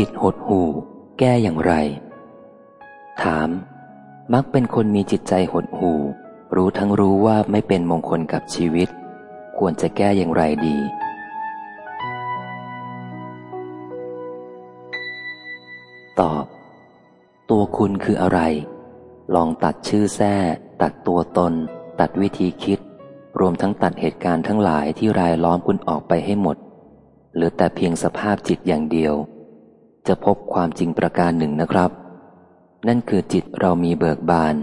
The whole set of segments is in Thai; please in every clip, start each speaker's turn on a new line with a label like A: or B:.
A: จิตหดหู่ แก้อย่างไร ถาม มักเป็นคนมีจิตใจหดหู่ รู้ทั้งรู้ว่าไม่เป็นมงคลกับชีวิต ควรจะแก้อย่างไรดี ตอบ ตัวคุณคืออะไร ลองตัดชื่อแท้ตัดตัวตน ตัดวิธีคิด รวมทั้งตัดเหตุการณ์ทั้งหลายที่รายล้อมคุณออกไปให้หมด เหลือแต่เพียงสภาพจิตอย่างเดียว จะพบความจริงประการหนึ่งนะครับ นั่นคือจิตเรามีเบิกบาน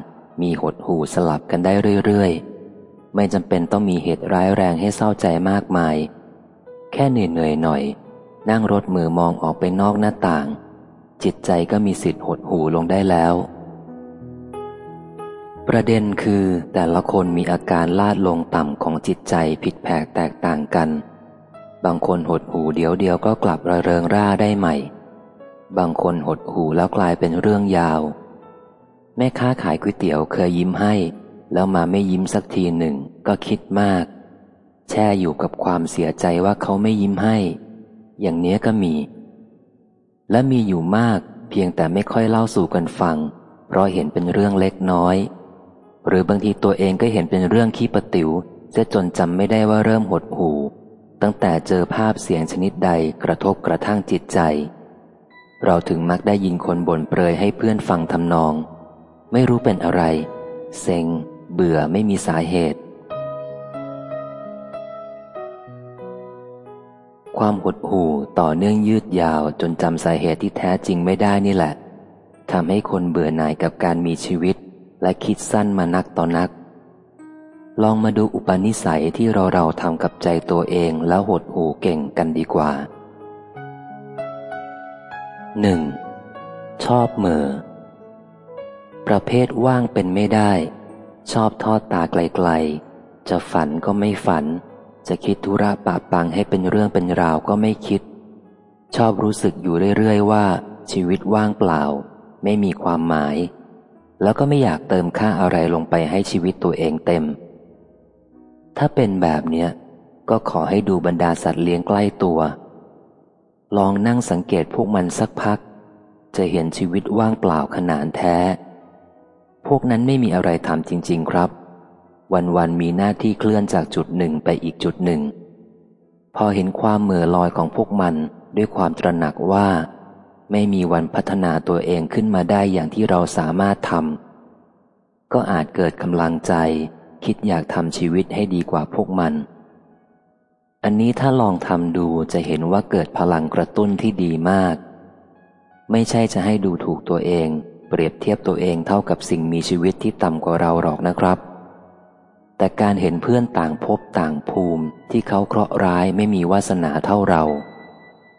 A: มีหดหูสลับกันได้เรื่อยๆ ไม่จำเป็นต้องมีเหตุร้ายแรงให้เศร้าใจมากมาย แค่เหนื่อยๆหน่อย นั่งรถมือมองออกไปนอกหน้าต่าง จิตใจก็มีสิทธิ์หดหูลงได้แล้ว ประเด็นคือแต่ละคนมีอาการลาดลงต่ำของจิตใจผิดแผกแตกต่างกัน บางคนหดหูเดียวเดียวก็กลับระเริงร่าได้ใหม่ บางคนหดหูแล้วกลายเป็นเรื่องยาว แม่ค้าขายก๋วยเตี๋ยวเคยยิ้มให้ แล้วมาไม่ยิ้มสักทีหนึ่งก็คิดมาก แช่อยู่กับความเสียใจว่าเขาไม่ยิ้มให้ อย่างเนี้ยก็มี และมีอยู่มากเพียงแต่ไม่ค่อยเล่าสู่กันฟัง เพราะเห็นเป็นเรื่องเล็กน้อย หรือบางทีตัวเองก็เห็นเป็นเรื่องขี้ประติว๋วจะจนจำไม่ได้ว่าเริ่มหดหูตั้งแต่เจอภาพเสียงชนิดใดกระทบกระทั่งจิตใจ เราถึงมักได้ยินคนบ่นเปรยให้เพื่อนฟังทำนอง ไม่รู้เป็นอะไร เซ็ง เบื่อไม่มีสาเหตุ ความหดหู่ต่อเนื่องยืดยาวจนจำสาเหตุที่แท้จริงไม่ได้นี่แหละทำให้คนเบื่อหน่ายกับการมีชีวิต และคิดสั้นมานักต่อนัก ลองมาดูอุปนิสัยที่เราเราทำกับใจตัวเองแล้วหดหู่เก่งกันดีกว่า 1. ชอบเมอประเภทว่างเป็นไม่ได้ ชอบทอดตาไกลๆ จะฝันก็ไม่ฝัน จะคิดธุระปะปังให้เป็นเรื่องเป็นราวก็ไม่คิด ชอบรู้สึกอยู่เรื่อยๆ ว่า ชีวิตว่างเปล่า ไม่มีความหมาย แล้วก็ไม่อยากเติมค่าอะไรลงไปให้ชีวิตตัวเองเต็ม ถ้าเป็นแบบเนี้ยก็ขอให้ดูบรรดาสัตว์เลี้ยงใกล้ตัว ลองนั่งสังเกตพวกมันสักพัก จะเห็นชีวิตว่างเปล่าขนานแท้ พวกนั้นไม่มีอะไรทำจริง ๆ ครับ วันๆมีหน้าที่เคลื่อนจากจุดหนึ่งไปอีกจุดหนึ่ง พอเห็นความเมื่อลอยของพวกมันด้วยความตระหนักว่า ไม่มีวันพัฒนาตัวเองขึ้นมาได้อย่างที่เราสามารถทำก็อาจเกิดกำลังใจ คิดอยากทำชีวิตให้ดีกว่าพวกมัน อันนี้ถ้าลองทำดูจะเห็นว่าเกิดพลังกระตุ้นที่ดีมาก ไม่ใช่จะให้ดูถูกตัวเอง เปรียบเทียบตัวเองเท่ากับสิ่งมีชีวิตที่ต่ำกว่าเราหรอกนะครับ แต่การเห็นเพื่อนต่างพบต่างภูมิที่เขาเคราะห์ร้ายไม่มีวาสนาเท่าเรา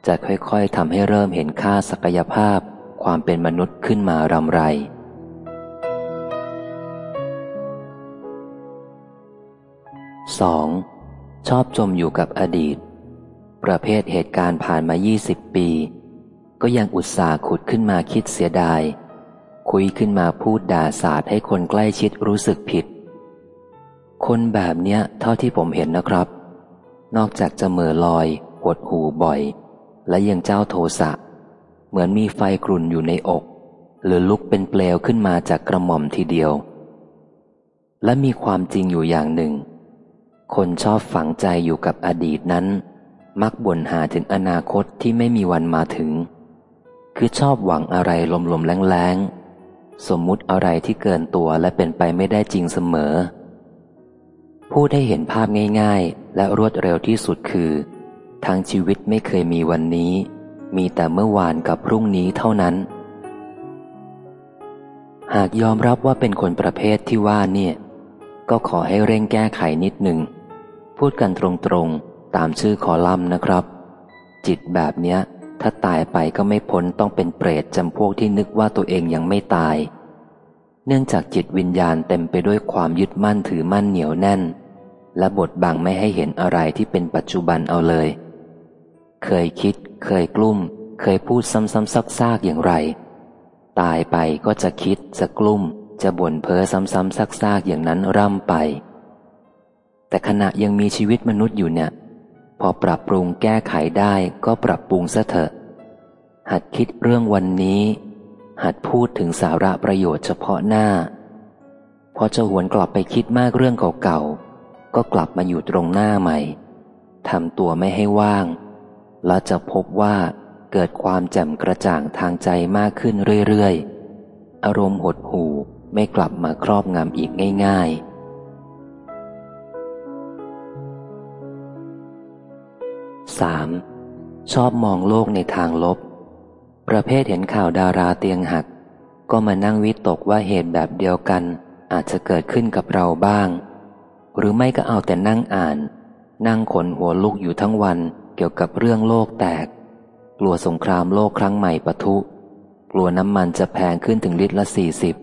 A: จะค่อยๆทำให้เริ่มเห็นค่าศักยภาพ ความเป็นมนุษย์ขึ้นมารำไร 2. ชอบจมอยู่กับอดีต ประเภทเหตุการณ์ผ่านมา 20 ปี ก็ยังอุตส่าห์ขุดขึ้นมาคิดเสียดาย คุยขึ้นมาพูดด่าสาดให้คนใกล้ชิดรู้สึกผิด คนแบบเนี้ยเท่าที่ผมเห็นนะครับ นอกจากจะเมื่อลอยปวดหูบ่อย และยังเจ้าโทสะ เหมือนมีไฟกรุ่นอยู่ในอก หรือลุกเป็นเปลวขึ้นมาจากกระหม่อมทีเดียว และมีความจริงอยู่อย่างหนึ่ง คนชอบฝังใจอยู่กับอดีตนั้น มักบ่นหาถึงอนาคตที่ไม่มีวันมาถึง คือชอบหวังอะไรลมๆแรงๆ สมมุติอะไรที่เกินตัวและเป็นไปไม่ได้จริงเสมอ พูดให้เห็นภาพง่ายๆ และรวดเร็วที่สุดคือทางชีวิตไม่เคยมีวันนี้ มีแต่เมื่อวานกับพรุ่งนี้เท่านั้น หากยอมรับว่าเป็นคนประเภทที่ว่าเนี่ยก็ขอให้เร่งแก้ไขนิดหนึ่ง พูดกันตรงๆ ตามชื่อคอลัมน์นะครับ จิตแบบเนี้ย ถ้าตายไปก็ไม่พ้นต้องเป็นเปรตจำพวกที่นึกว่าตัวเองยังไม่ตาย เนื่องจากจิตวิญญาณเต็มไปด้วยความยึดมั่นถือมั่นเหนียวแน่น และบทบังไม่ให้เห็นอะไรที่เป็นปัจจุบันเอาเลย เคยคิด เคยกลุ้ม เคยพูดซ้ำๆซักๆอย่างไร ตายไปก็จะคิดจะกลุ้ม จะบ่นเพ้อซ้ำๆซักๆอย่างนั้นร่ำไป แต่ขณะยังมีชีวิตมนุษย์อยู่เนี่ย พอปรับปรุงแก้ไขได้ก็ปรับปรุงซะเถอะ หัดคิดเรื่องวันนี้ หัดพูดถึงสาระประโยชน์เฉพาะหน้า พอจะหวนกลับไปคิดมากเรื่องเก่าๆ ก็กลับมาอยู่ตรงหน้าใหม่ทำตัวไม่ให้ว่าง แล้วจะพบว่าเกิดความแจ่มกระจ่างทางใจมากขึ้นเรื่อยๆ อารมณ์หดหู่ไม่กลับมาครอบงำอีกง่าย ๆ 3. ชอบมองโลกในทางลบ ประเภทเห็นข่าวดาราเตียงหัก ก็มานั่งวิตกว่าเหตุแบบเดียวกัน อาจจะเกิดขึ้นกับเราบ้าง หรือไม่ก็เอาแต่นั่งอ่าน นั่งขนหัวลุกอยู่ทั้งวันเกี่ยวกับเรื่องโลกแตก กลัวสงครามโลกครั้งใหม่ปะทุ กลัวน้ำมันจะแพงขึ้นถึงลิตรละสี่สิบ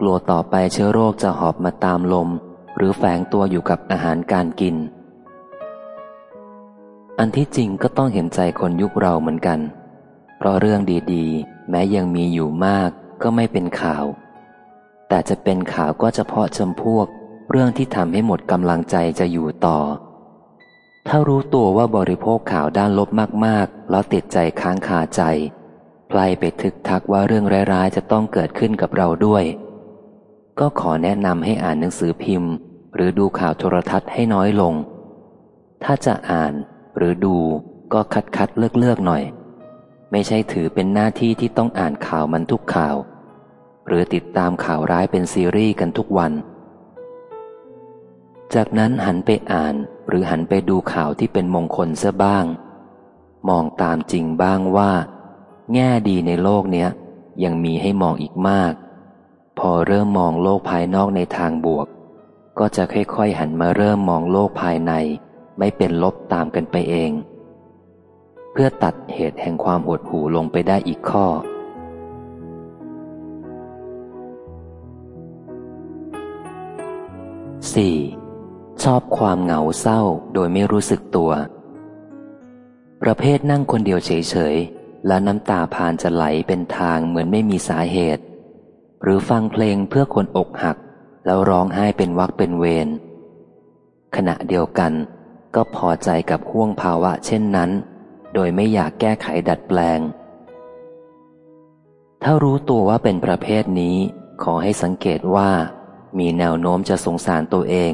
A: กลัวต่อไปเชื้อโรคจะหอบมาตามลม หรือแฝงตัวอยู่กับอาหารการกิน อันที่จริงก็ต้องเห็นใจคนยุคเราเหมือนกัน เพราะเรื่องดีๆ แม้ยังมีอยู่มากก็ไม่เป็นข่าว แต่จะเป็นข่าวก็เฉพาะจำพวก เรื่องที่ทำให้หมดกำลังใจจะอยู่ต่อ ถ้ารู้ตัวว่าบริโภคข่าวด้านลบมากๆ แล้วติดใจค้างคาใจไพลไปทึกทักว่าเรื่องร้ายๆ จะต้องเกิดขึ้นกับเราด้วย ก็ขอแนะนำให้อ่านหนังสือพิมพ์ หรือดูข่าวโทรทัศน์ให้น้อยลง ถ้าจะอ่าน หรือดูก็คัดคัดเลือกเลือกหน่อย ไม่ใช่ถือเป็นหน้าที่ที่ต้องอ่านข่าวมันทุกข่าว หรือติดตามข่าวร้ายเป็นซีรีส์กันทุกวัน จากนั้นหันไปอ่านหรือหันไปดูข่าวที่เป็นมงคลเสียบ้าง มองตามจริงบ้างว่า แง่ดีในโลกเนี้ยยังมีให้มองอีกมาก พอเริ่มมองโลกภายนอกในทางบวก ก็จะค่อยๆหันมาเริ่มมองโลกภายใน ไม่เป็นลบตามกันไปเอง เพื่อตัดเหตุแห่งความหดหู่ลงไปได้อีกข้อ 4. ชอบความเหงาเศร้าโดยไม่รู้สึกตัว ประเภทนั่งคนเดียวเฉยๆ และน้ำตาพานจะไหลเป็นทางเหมือนไม่มีสาเหตุ หรือฟังเพลงเพื่อคนอกหัก แล้วร้องไห้เป็นวักเป็นเวรขณะเดียวกัน ก็พอใจกับห่วงภาวะเช่นนั้น โดยไม่อยากแก้ไขดัดแปลง ถ้ารู้ตัวว่าเป็นประเภทนี้ ขอให้สังเกตว่า มีแนวโน้มจะสงสารตัวเอง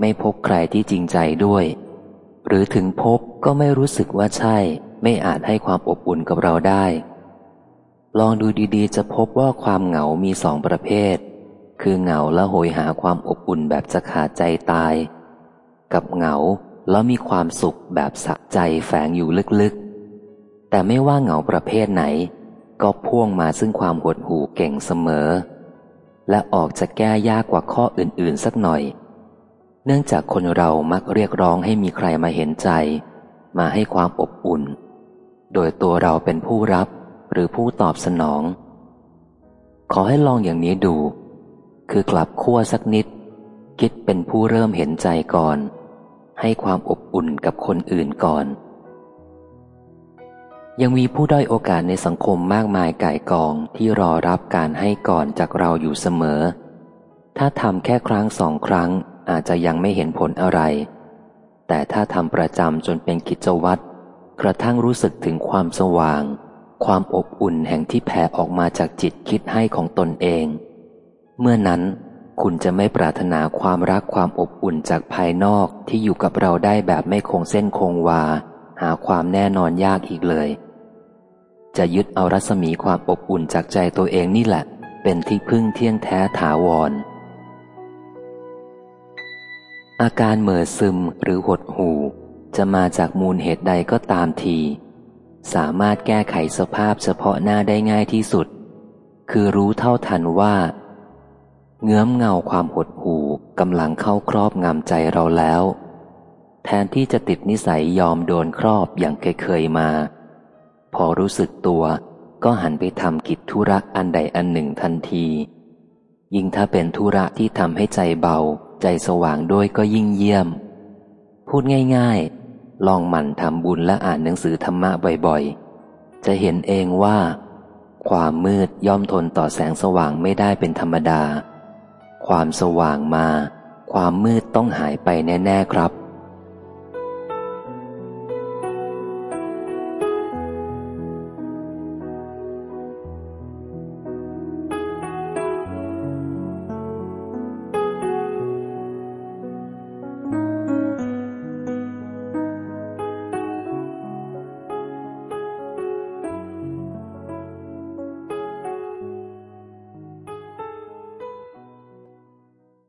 A: ไม่พบใครที่จริงใจด้วย หรือถึงพบก็ไม่รู้สึกว่าใช่ ไม่อาจให้ความอบอุ่นกับเราได้ ลองดูดีๆ จะพบว่าความเหงามีสองประเภท คือเหงาและโหยหาความอบอุ่นแบบจะขาดใจตายกับเหงา แล้วมีความสุขแบบสะใจแฝงอยู่ลึกๆ แต่ไม่ว่าเหงาประเภทไหน ก็พ่วงมาซึ่งความหดหู่เก่งเสมอ และออกจะแก้ยากกว่าข้ออื่นๆสักหน่อย เนื่องจากคนเรามักเรียกร้องให้มีใครมาเห็นใจ มาให้ความอบอุ่น โดยตัวเราเป็นผู้รับหรือผู้ตอบสนอง ขอให้ลองอย่างนี้ดู คือกลับขั้วสักนิด คิดเป็นผู้เริ่มเห็นใจก่อน ให้ความอบอุ่นกับคนอื่นก่อน ยังมีผู้ด้อยโอกาสในสังคมมากมายก่ายกองที่รอรับการให้ก่อนจากเราอยู่เสมอ ถ้าทำแค่ครั้งสองครั้งอาจจะยังไม่เห็นผลอะไร แต่ถ้าทำประจำจนเป็นกิจวัตรกระทั่งรู้สึกถึงความสว่าง ความอบอุ่นแห่งที่แผ่ออกมาจากจิตคิดให้ของตนเอง เมื่อนั้น คุณจะไม่ปรารถนาความรักความอบอุ่นจากภายนอกที่อยู่กับเราได้แบบไม่คงเส้นคงวา หาความแน่นอนยากอีกเลย จะยึดเอารัศมีความอบอุ่นจากใจตัวเองนี่แหละ เป็นที่พึ่งเที่ยงแท้ถาวร อาการเหม่อซึมหรือหดหูจะมาจากมูลเหตุใดก็ตามที สามารถแก้ไขสภาพเฉพาะหน้าได้ง่ายที่สุด คือรู้เท่าทันว่า เงื้อมเงาความหดหู่กำลังเข้าครอบงำใจเราแล้ว แทนที่จะติดนิสัยยอมโดนครอบอย่างเคยๆมา พอรู้สึกตัวก็หันไปทำกิจธุระอันใดอันหนึ่งทันที ยิ่งถ้าเป็นธุระที่ทำให้ใจเบา ใจสว่างด้วยก็ยิ่งเยี่ยม พูดง่ายๆ ลองหมั่นทำบุญและอ่านหนังสือธรรมะบ่อยๆ จะเห็นเองว่า ความมืดย่อมทนต่อแสงสว่างไม่ได้เป็นธรรมดา ความสว่างมา ความมืดต้องหายไปแน่ ๆ ครับ